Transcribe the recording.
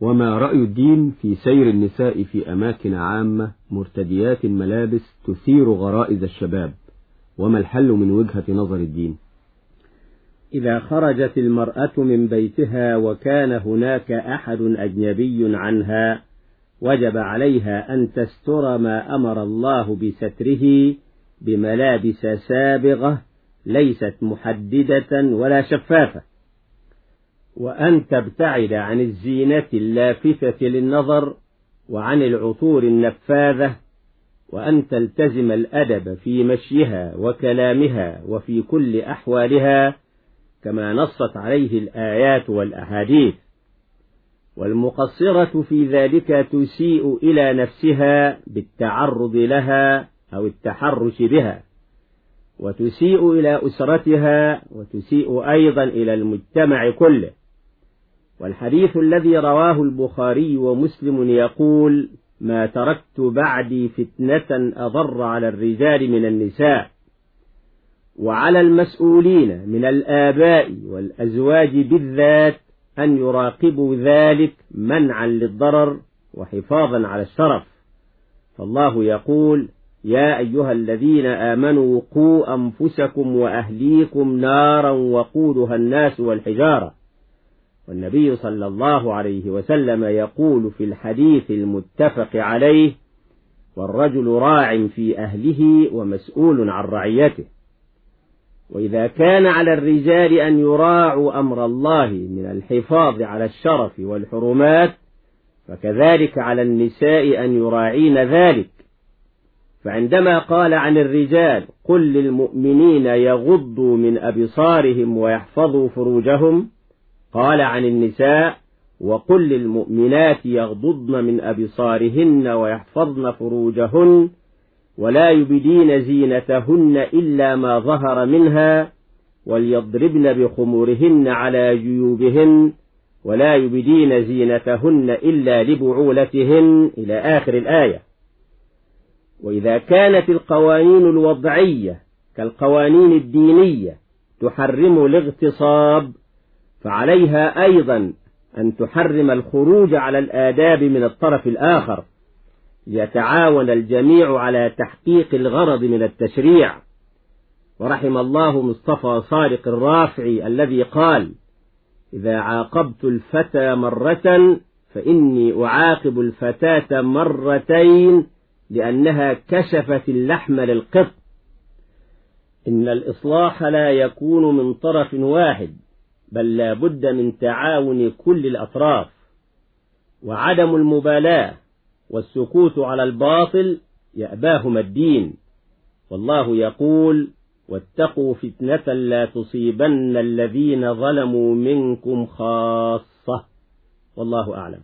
وما رأي الدين في سير النساء في أماكن عامة مرتديات ملابس تثير غرائز الشباب وما الحل من وجهة نظر الدين؟ إذا خرجت المرأة من بيتها وكان هناك أحد أجنبي عنها وجب عليها أن تستر ما أمر الله بستره بملابس سابغة ليست محددة ولا شفافة. وأن تبتعد عن الزينة اللافتة للنظر وعن العطور النفاذة وأن تلتزم الأدب في مشيها وكلامها وفي كل أحوالها كما نصت عليه الآيات والأحاديث. والمقصرة في ذلك تسيء إلى نفسها بالتعرض لها أو التحرش بها وتسيء إلى أسرتها وتسيء أيضا إلى المجتمع كله. والحديث الذي رواه البخاري ومسلم يقول ما تركت بعدي فتنة أضر على الرجال من النساء وعلى المسؤولين من الآباء والأزواج بالذات أن يراقبوا ذلك منعا للضرر وحفاظا على الشرف. فالله يقول يا أيها الذين آمنوا قوا أنفسكم وأهليكم نارا وقودها الناس والحجارة. والنبي صلى الله عليه وسلم يقول في الحديث المتفق عليه والرجل راع في أهله ومسؤول عن رعيته. وإذا كان على الرجال أن يراعوا أمر الله من الحفاظ على الشرف والحرمات فكذلك على النساء أن يراعين ذلك. فعندما قال عن الرجال قل للمؤمنين يغضوا من أبصارهم ويحفظوا فروجهم قال عن النساء وقل للمؤمنات يغضضن من أبصارهن ويحفظن فروجهن ولا يبدين زينتهن إلا ما ظهر منها وليضربن بخمورهن على جيوبهن ولا يبدين زينتهن إلا لبعولتهن إلى آخر الآية. وإذا كانت القوانين الوضعية كالقوانين الدينية تحرم الاغتصاب فعليها أيضا أن تحرم الخروج على الآداب من الطرف الآخر ليتعاون الجميع على تحقيق الغرض من التشريع. ورحم الله مصطفى صادق الرافعي الذي قال إذا عاقبت الفتى مرة فإني أعاقب الفتاة مرتين لأنها كشفت اللحم للقط. إن الإصلاح لا يكون من طرف واحد بل لا بد من تعاون كل الأطراف وعدم المبالاة والسكوت على الباطل يأباهما الدين. والله يقول واتقوا فتنة لا تصيبن الذين ظلموا منكم خاصة. والله أعلم.